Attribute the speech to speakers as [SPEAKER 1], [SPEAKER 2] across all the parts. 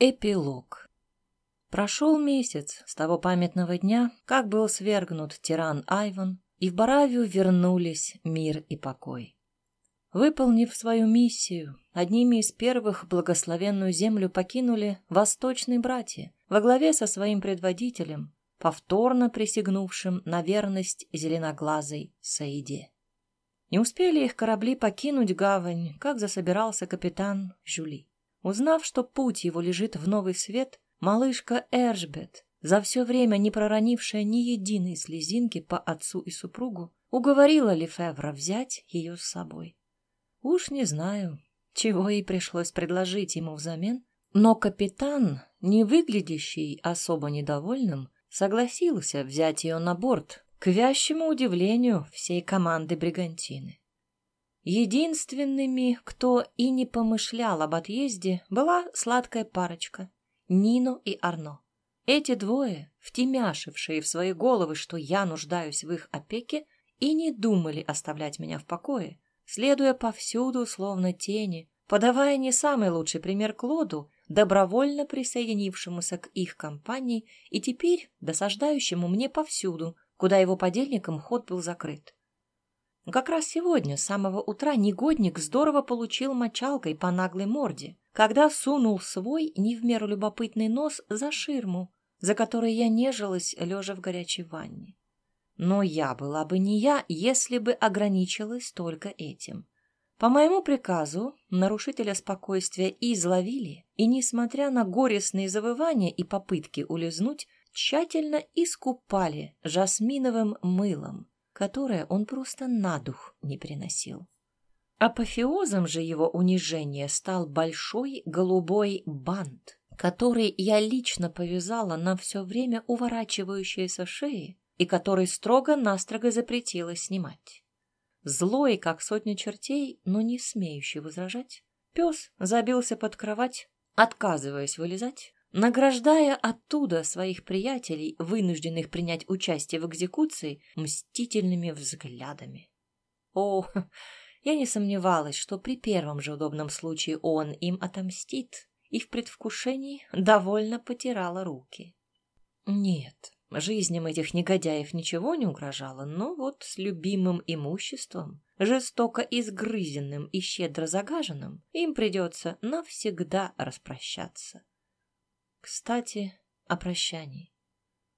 [SPEAKER 1] Эпилог. Прошел месяц с того памятного дня, как был свергнут тиран Айван, и в Баравию вернулись мир и покой. Выполнив свою миссию, одними из первых благословенную землю покинули восточные братья во главе со своим предводителем, повторно присягнувшим на верность зеленоглазой Саиде. Не успели их корабли покинуть гавань, как засобирался капитан Жюли. Узнав, что путь его лежит в новый свет, малышка Эржбет, за все время не проронившая ни единой слезинки по отцу и супругу, уговорила Лефевра взять ее с собой. Уж не знаю, чего ей пришлось предложить ему взамен, но капитан, не выглядящий особо недовольным, согласился взять ее на борт, к вящему удивлению всей команды бригантины. Единственными, кто и не помышлял об отъезде, была сладкая парочка — Нино и Арно. Эти двое, втемяшившие в свои головы, что я нуждаюсь в их опеке, и не думали оставлять меня в покое, следуя повсюду, словно тени, подавая не самый лучший пример Клоду, добровольно присоединившемуся к их компании и теперь досаждающему мне повсюду, куда его подельникам ход был закрыт. Как раз сегодня, с самого утра, негодник здорово получил мочалкой по наглой морде, когда сунул свой не в меру любопытный нос за ширму, за которой я нежилась, лежа в горячей ванне. Но я была бы не я, если бы ограничилась только этим. По моему приказу нарушителя спокойствия изловили, и, несмотря на горестные завывания и попытки улизнуть, тщательно искупали жасминовым мылом, которое он просто на дух не приносил. Апофеозом же его унижения стал большой голубой бант, который я лично повязала на все время уворачивающейся шеи и который строго-настрого запретила снимать. Злой, как сотня чертей, но не смеющий возражать, пес забился под кровать, отказываясь вылезать, награждая оттуда своих приятелей, вынужденных принять участие в экзекуции, мстительными взглядами. О, я не сомневалась, что при первом же удобном случае он им отомстит, и в предвкушении довольно потирала руки. Нет, жизням этих негодяев ничего не угрожало, но вот с любимым имуществом, жестоко изгрызенным и щедро загаженным, им придется навсегда распрощаться. Кстати, о прощании.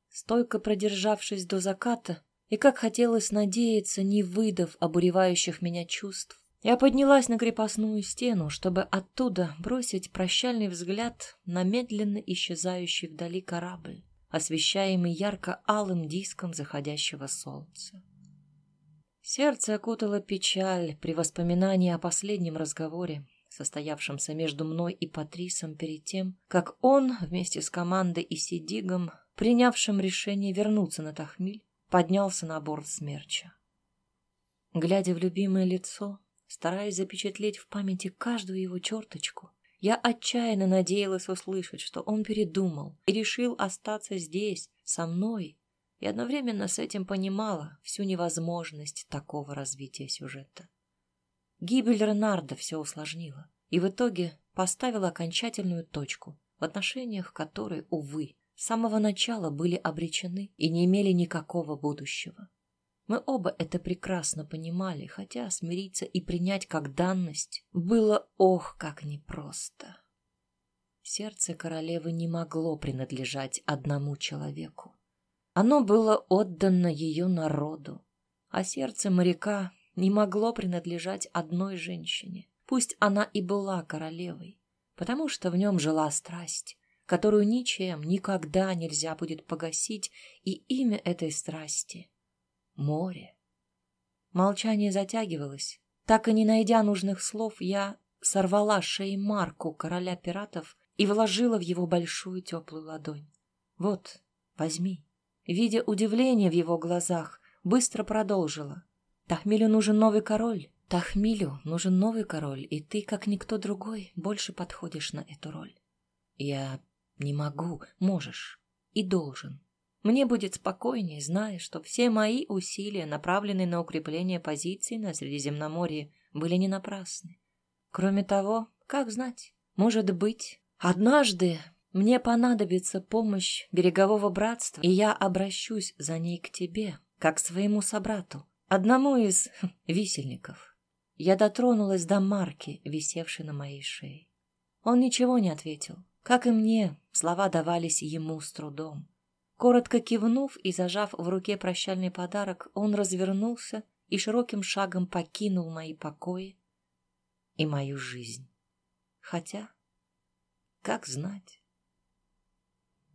[SPEAKER 1] Стойко продержавшись до заката, и как хотелось надеяться, не выдав обуревающих меня чувств, я поднялась на крепостную стену, чтобы оттуда бросить прощальный взгляд на медленно исчезающий вдали корабль, освещаемый ярко-алым диском заходящего солнца. Сердце окутало печаль при воспоминании о последнем разговоре, состоявшемся между мной и Патрисом перед тем, как он вместе с командой и Сидигом, принявшим решение вернуться на Тахмиль, поднялся на борт смерча. Глядя в любимое лицо, стараясь запечатлеть в памяти каждую его черточку, я отчаянно надеялась услышать, что он передумал и решил остаться здесь, со мной, и одновременно с этим понимала всю невозможность такого развития сюжета. Гибель Ренарда все усложнила и в итоге поставила окончательную точку в отношениях, которые, увы, с самого начала были обречены и не имели никакого будущего. Мы оба это прекрасно понимали, хотя смириться и принять как данность было ох, как непросто. Сердце королевы не могло принадлежать одному человеку. Оно было отдано ее народу, а сердце моряка не могло принадлежать одной женщине, пусть она и была королевой, потому что в нем жила страсть, которую ничем никогда нельзя будет погасить, и имя этой страсти — море. Молчание затягивалось. Так и не найдя нужных слов, я сорвала шеи Марку, короля пиратов, и вложила в его большую теплую ладонь. «Вот, возьми». Видя удивление в его глазах, быстро продолжила. Тахмилю нужен новый король. Тахмилю нужен новый король, и ты, как никто другой, больше подходишь на эту роль. Я не могу, можешь и должен. Мне будет спокойнее, зная, что все мои усилия, направленные на укрепление позиций на Средиземноморье, были не напрасны. Кроме того, как знать, может быть, однажды мне понадобится помощь берегового братства, и я обращусь за ней к тебе, как к своему собрату, одному из висельников. Я дотронулась до марки, висевшей на моей шее. Он ничего не ответил. Как и мне, слова давались ему с трудом. Коротко кивнув и зажав в руке прощальный подарок, он развернулся и широким шагом покинул мои покои и мою жизнь. Хотя, как знать?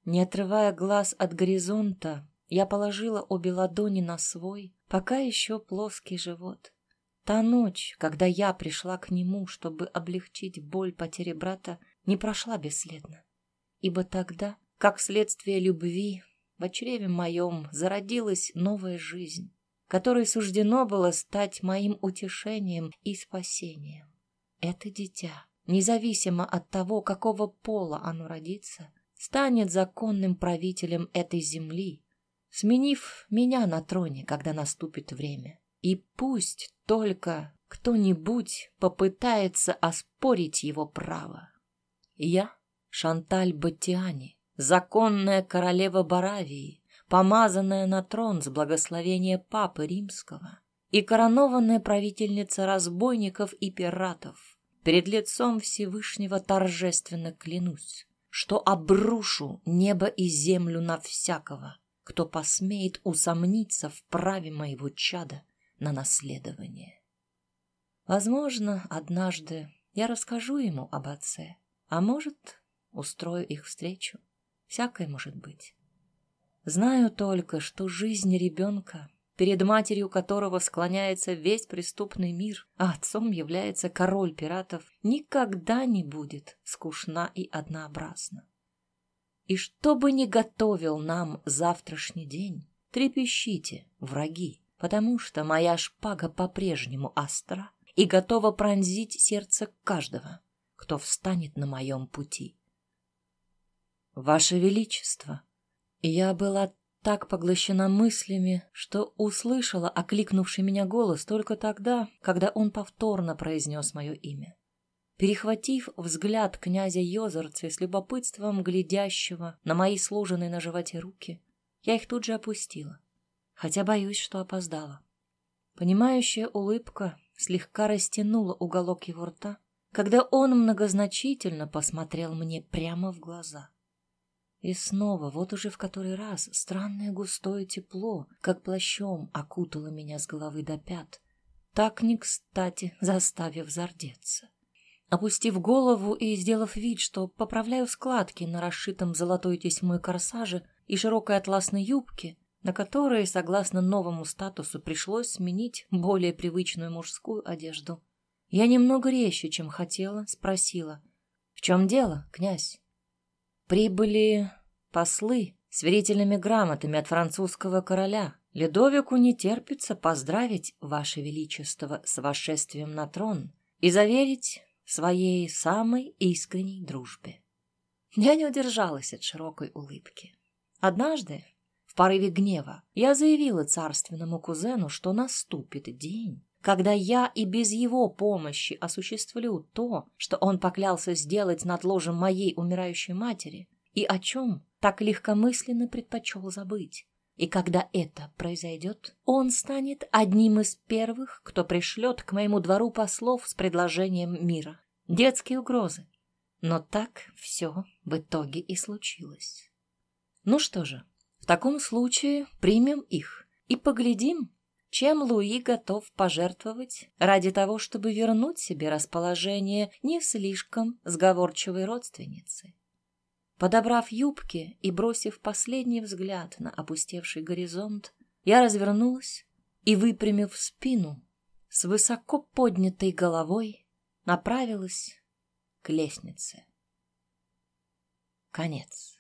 [SPEAKER 1] Не отрывая глаз от горизонта, я положила обе ладони на свой, пока еще плоский живот. Та ночь, когда я пришла к нему, чтобы облегчить боль потери брата, не прошла бесследно. Ибо тогда, как следствие любви, в чреве моем зародилась новая жизнь, которой суждено было стать моим утешением и спасением. Это дитя, независимо от того, какого пола оно родится, станет законным правителем этой земли, сменив меня на троне, когда наступит время. И пусть только кто-нибудь попытается оспорить его право. Я, Шанталь Баттиани, законная королева Баравии, помазанная на трон с благословения Папы Римского и коронованная правительница разбойников и пиратов, перед лицом Всевышнего торжественно клянусь, что обрушу небо и землю на всякого, кто посмеет усомниться в праве моего чада на наследование. Возможно, однажды я расскажу ему об отце, а может, устрою их встречу. Всякое может быть. Знаю только, что жизнь ребенка, перед матерью которого склоняется весь преступный мир, а отцом является король пиратов, никогда не будет скучна и однообразна. И что бы ни готовил нам завтрашний день, трепещите, враги, потому что моя шпага по-прежнему остра и готова пронзить сердце каждого, кто встанет на моем пути. Ваше Величество, я была так поглощена мыслями, что услышала окликнувший меня голос только тогда, когда он повторно произнес мое имя. Перехватив взгляд князя Йозерца с любопытством глядящего на мои сложенные на животе руки, я их тут же опустила, хотя боюсь, что опоздала. Понимающая улыбка слегка растянула уголок его рта, когда он многозначительно посмотрел мне прямо в глаза. И снова, вот уже в который раз, странное густое тепло, как плащом, окутало меня с головы до пят, так не кстати заставив зардеться. Опустив голову и сделав вид, что поправляю складки на расшитом золотой тесьмой корсаже и широкой атласной юбке, на которой, согласно новому статусу, пришлось сменить более привычную мужскую одежду, я немного резче, чем хотела, спросила, «В чем дело, князь?» Прибыли послы с верительными грамотами от французского короля. Ледовику не терпится поздравить Ваше Величество с восшествием на трон и заверить своей самой искренней дружбе. Я не удержалась от широкой улыбки. Однажды, в порыве гнева, я заявила царственному кузену, что наступит день, когда я и без его помощи осуществлю то, что он поклялся сделать над ложем моей умирающей матери, и о чем так легкомысленно предпочел забыть. И когда это произойдет, он станет одним из первых, кто пришлет к моему двору послов с предложением мира. Детские угрозы. Но так все в итоге и случилось. Ну что же, в таком случае примем их и поглядим, чем Луи готов пожертвовать ради того, чтобы вернуть себе расположение не слишком сговорчивой родственницы. Подобрав юбки и бросив последний взгляд на опустевший горизонт, я развернулась и, выпрямив спину, с высоко поднятой головой направилась к лестнице. Конец.